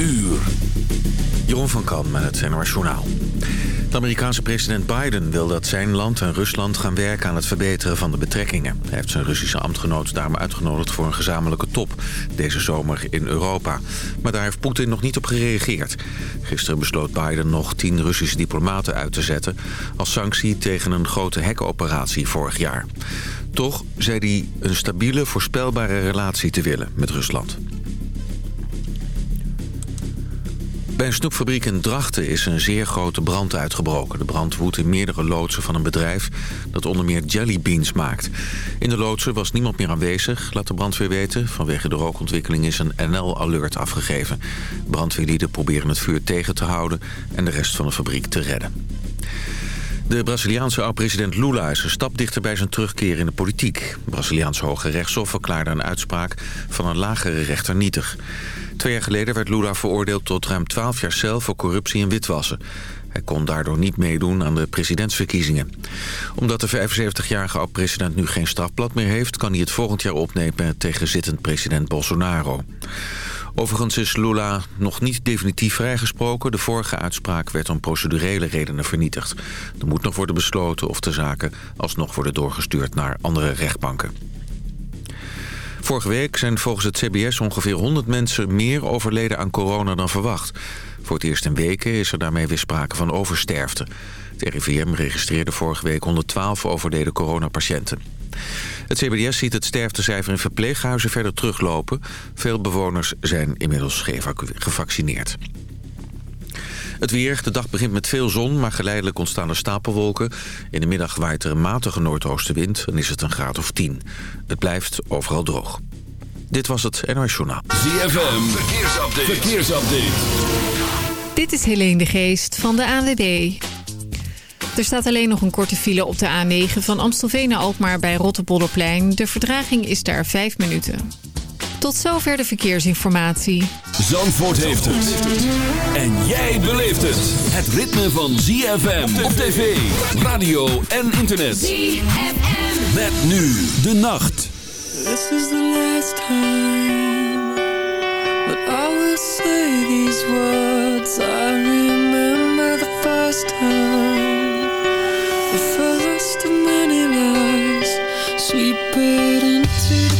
uur. Jeroen van Kan met het NOS Journaal. De Amerikaanse president Biden wil dat zijn land en Rusland gaan werken aan het verbeteren van de betrekkingen. Hij heeft zijn Russische ambtgenoot daarom uitgenodigd voor een gezamenlijke top deze zomer in Europa. Maar daar heeft Poetin nog niet op gereageerd. Gisteren besloot Biden nog tien Russische diplomaten uit te zetten als sanctie tegen een grote hekoperatie vorig jaar. Toch zei hij een stabiele, voorspelbare relatie te willen met Rusland. Bij een snoepfabriek in Drachten is een zeer grote brand uitgebroken. De brand woedt in meerdere loodsen van een bedrijf dat onder meer jellybeans maakt. In de loodsen was niemand meer aanwezig, laat de brandweer weten. Vanwege de rookontwikkeling is een NL-alert afgegeven. Brandweerlieden proberen het vuur tegen te houden en de rest van de fabriek te redden. De Braziliaanse oud-president Lula is een stap dichter bij zijn terugkeer in de politiek. Het Braziliaanse Hoge Rechtshof verklaarde een uitspraak van een lagere rechter nietig. Twee jaar geleden werd Lula veroordeeld tot ruim 12 jaar cel voor corruptie en witwassen. Hij kon daardoor niet meedoen aan de presidentsverkiezingen. Omdat de 75-jarige oud-president nu geen strafblad meer heeft... kan hij het volgend jaar opnemen tegen zittend president Bolsonaro. Overigens is Lula nog niet definitief vrijgesproken. De vorige uitspraak werd om procedurele redenen vernietigd. Er moet nog worden besloten of de zaken alsnog worden doorgestuurd naar andere rechtbanken. Vorige week zijn volgens het CBS ongeveer 100 mensen meer overleden aan corona dan verwacht. Voor het eerst in weken is er daarmee weer sprake van oversterfte. Het RIVM registreerde vorige week 112 overleden coronapatiënten. Het CBS ziet het sterftecijfer in verpleeghuizen verder teruglopen. Veel bewoners zijn inmiddels gevaccineerd. Het weer, de dag begint met veel zon, maar geleidelijk ontstaan er stapelwolken. In de middag waait er een matige noordoostenwind en is het een graad of 10. Het blijft overal droog. Dit was het NOS Journaal. ZFM, verkeersupdate. verkeersupdate. Dit is Helene de Geest van de ANWB. Er staat alleen nog een korte file op de A9 van Amstelveen naar Alkmaar bij Rotterpolderplein. De verdraging is daar 5 minuten. Tot zover de verkeersinformatie. Zandvoort heeft het. En jij beleeft het. Het ritme van ZFM op tv, radio en internet. ZFM. Met nu de nacht. This is the last time But I will say these words I remember the first time The first of many lies Sweep it into the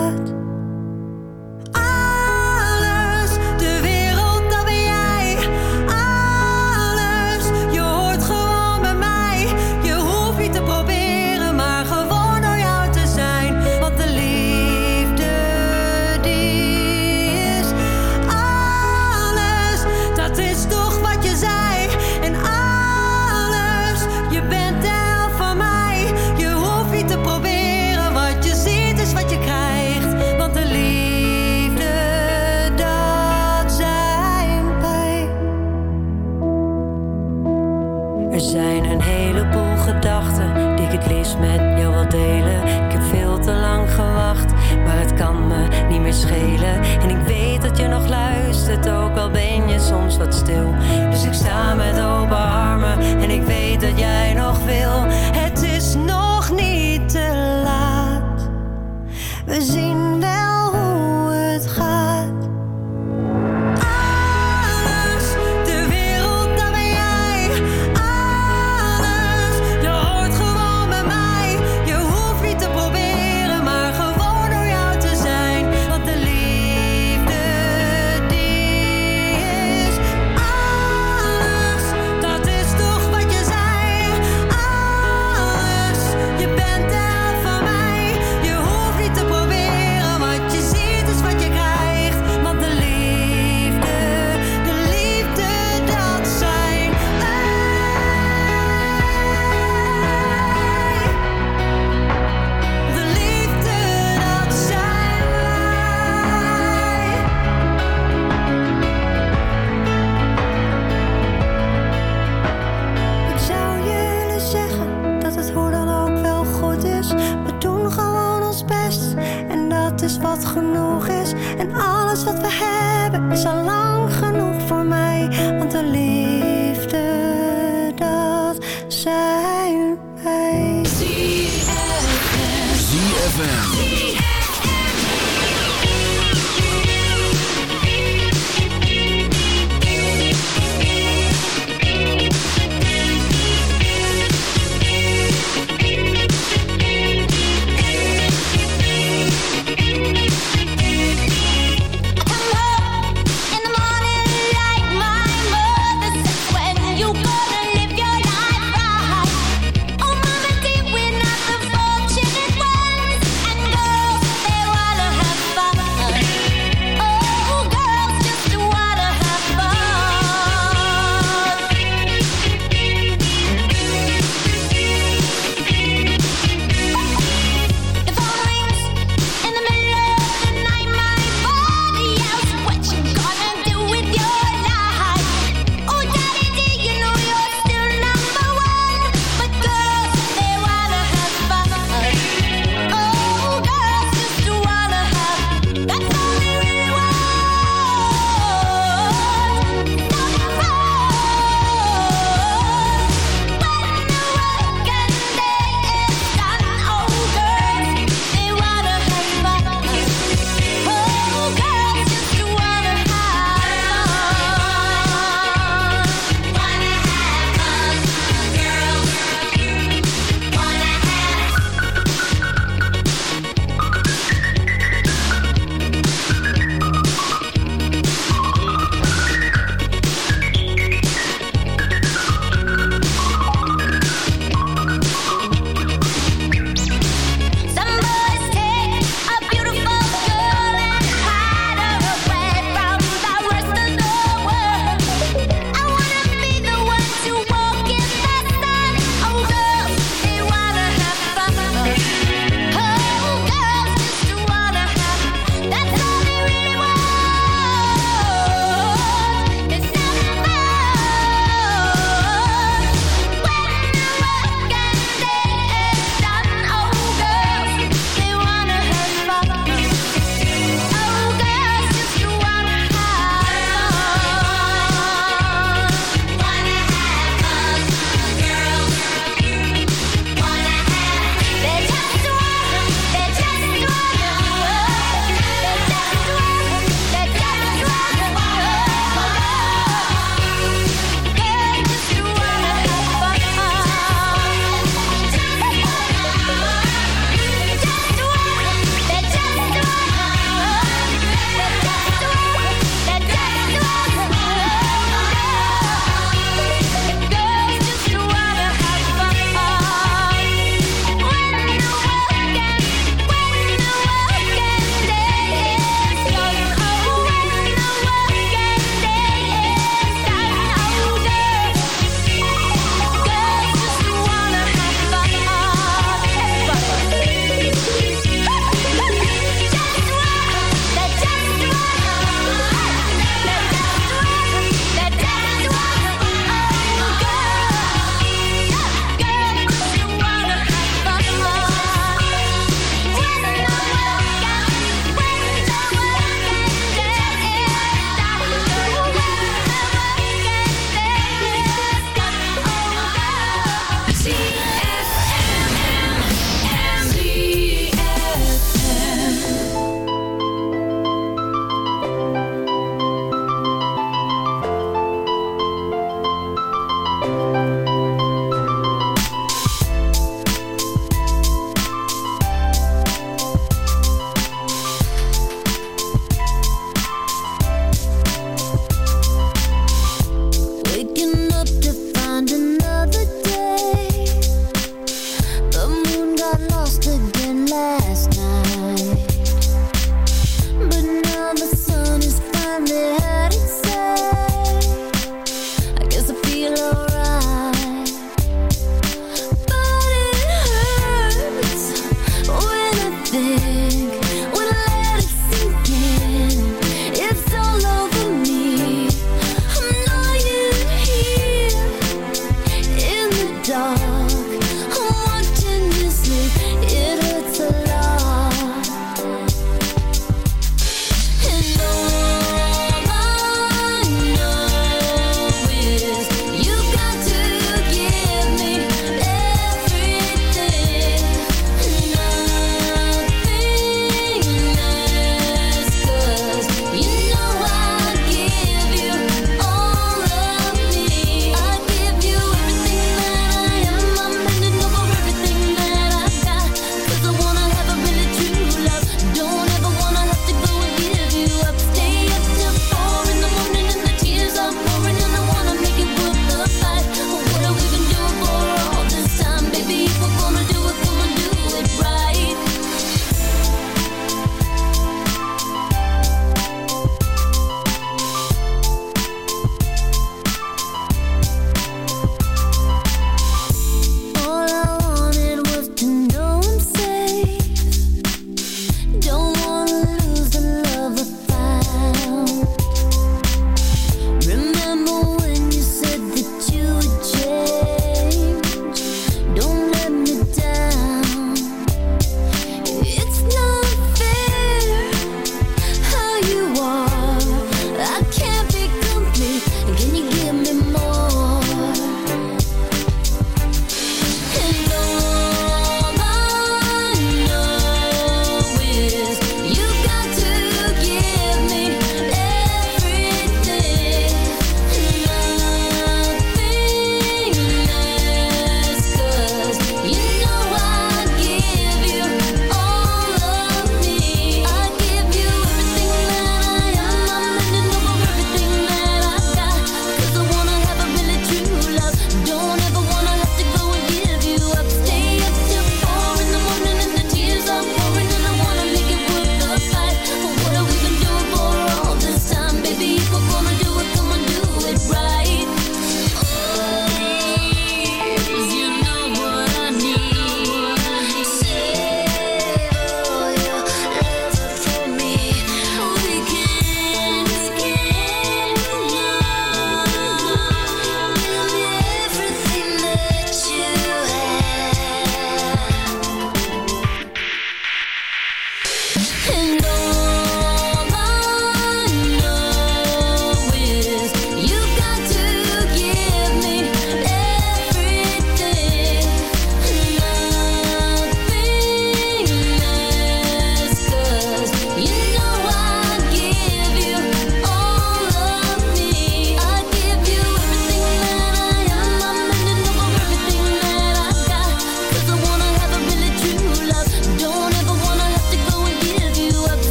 Ik liefst met jou wil delen. Ik heb veel te lang gewacht, maar het kan me niet meer schelen. En ik weet dat je nog luistert, ook al ben je soms wat stil. Dus ik sta met open armen en ik weet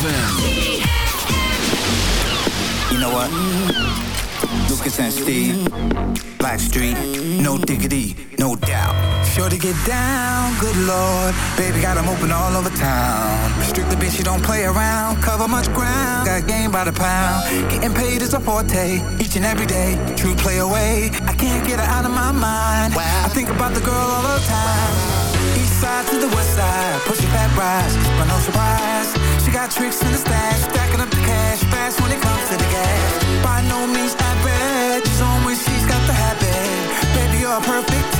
You know what? Lucas and Steve, Blackstreet, no diggity, no doubt. Sure to get down, good lord. Baby got 'em open all over town. Strictly bitch, you don't play around. Cover much ground, got game by the pound. Getting paid is a forte, each and every day. True play away, I can't get her out of my mind. Wow. I think about the girl all the time. East side to the west side, push it back, rise, but no surprise. She got tricks in the stash, stacking up the cash, fast when it comes to the gas. By no means average, she's when she's got the habit. Baby, you're perfect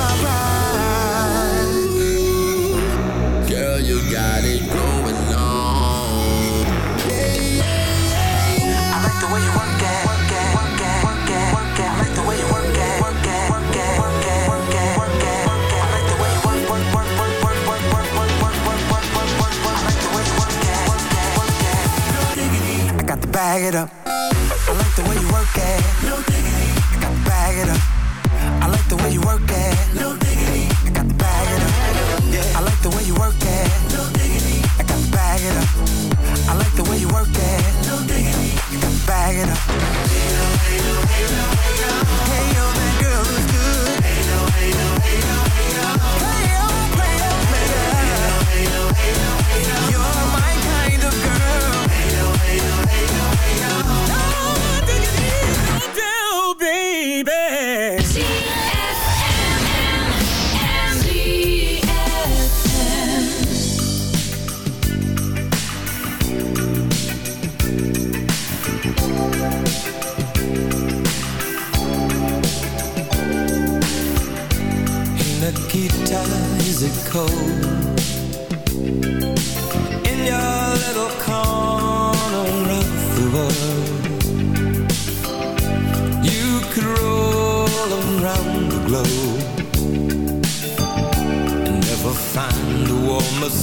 it up. I like the way you work it. No diggity, I got to bag it up. I like the way you work it. No diggity, I got to bag it up. I like the way you work it. No diggity, I got to bag it up. I like the way you work it. No diggity, I got to bag it up.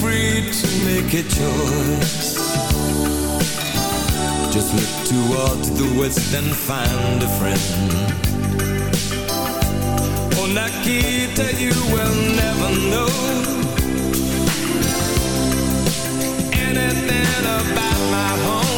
free to make a choice. Just look towards the west and find a friend. Oh, Nikita, you will never know anything about my home.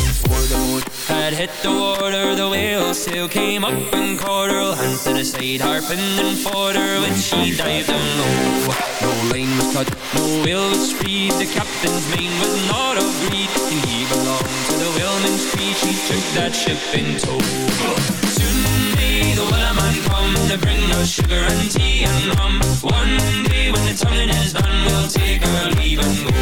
Boat had hit the water, the whale sail came up and caught her. Hand to the side, harping and fought her when she dived down low. No line was cut, no whale was freed. The captain's mane was not of greed, and he belonged to the whaleman's creed. She took that ship in tow. Soon may the wellerman come to bring us sugar and tea and rum. One day when the tonguing is done, we'll take our leave and go.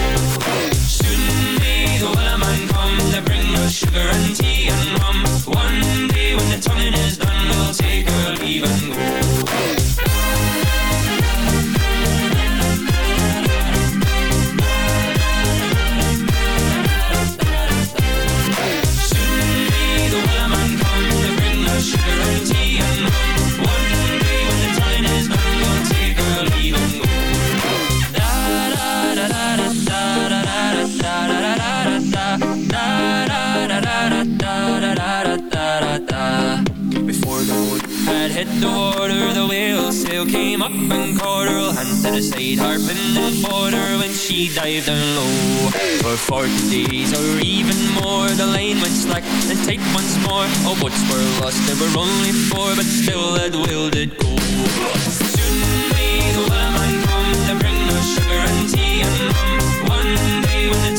Soon may the wellerman come to bring sugar and tea and rum. One day when the tonguing is done, we'll take our leave and go. The water, the whale sail came up and caught her. Hand to the side, harping and fought her when she dived down low. For forty days or even more, the line went slack and tight once more. All boats were lost, there were only four, but still that whale did go. Soon may the wellerman come to bring us sugar and tea and rum. One day when the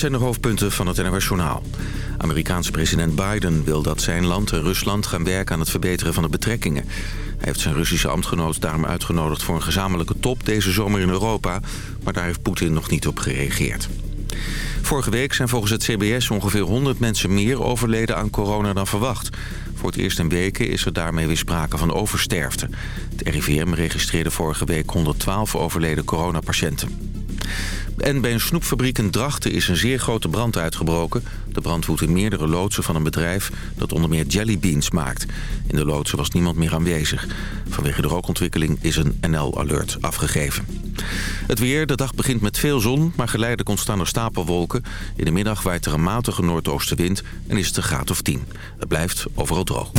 zijn de hoofdpunten van het internationaal. Journaal. Amerikaanse president Biden wil dat zijn land en Rusland gaan werken aan het verbeteren van de betrekkingen. Hij heeft zijn Russische ambtgenoot daarom uitgenodigd voor een gezamenlijke top deze zomer in Europa. Maar daar heeft Poetin nog niet op gereageerd. Vorige week zijn volgens het CBS ongeveer 100 mensen meer overleden aan corona dan verwacht. Voor het eerst in weken is er daarmee weer sprake van oversterfte. Het RIVM registreerde vorige week 112 overleden coronapatiënten en bij een snoepfabriek in Drachten is een zeer grote brand uitgebroken. De brand woedt in meerdere loodsen van een bedrijf dat onder meer jellybeans maakt. In de loodsen was niemand meer aanwezig. Vanwege de rookontwikkeling is een NL-alert afgegeven. Het weer, de dag begint met veel zon, maar geleidelijk ontstaan er stapelwolken. In de middag waait er een matige noordoostenwind en is het een graad of 10. Het blijft overal droog.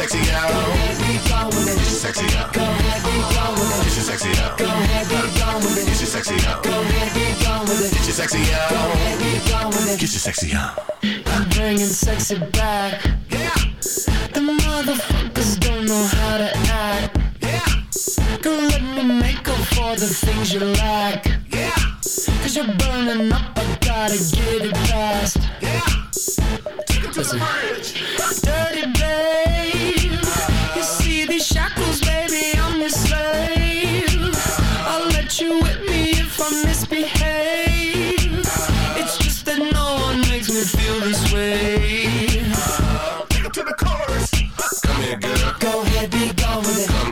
Sexy out. Go ahead, be gone with it. Get your sexy out. Go ahead, be gone with it. Get your sexy out. Go ahead, be gone with it. Get your sexy out. Go ahead, be gone with it. Get your sexy Go ahead, be gone with it. Get your sexy out. I'm bringing sexy back. Yeah. The motherfuckers don't know how to act. Yeah. Go let me make up for the things you lack. Yeah. Cause you're burning up, I gotta get it fast. Yeah. Take it to the bridge. Dirty babe.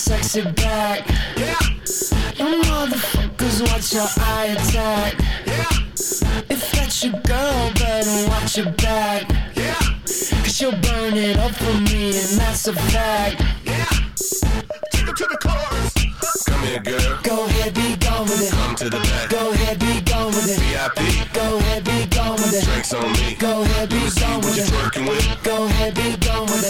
Sexy back. Yeah. You motherfuckers watch your eye attack. Yeah. If that's your girl, better watch your back. Yeah. Cause she'll burn it up for me, and that's a fact. Yeah. Take it to the chorus. Come here, girl. Go ahead, be gone with it. Come to the back. Go ahead, be gone with it. VIP. Go ahead, be gone with it. Drinks on me. Go ahead, be gone with you it. twerking with. Go ahead, be gone with it.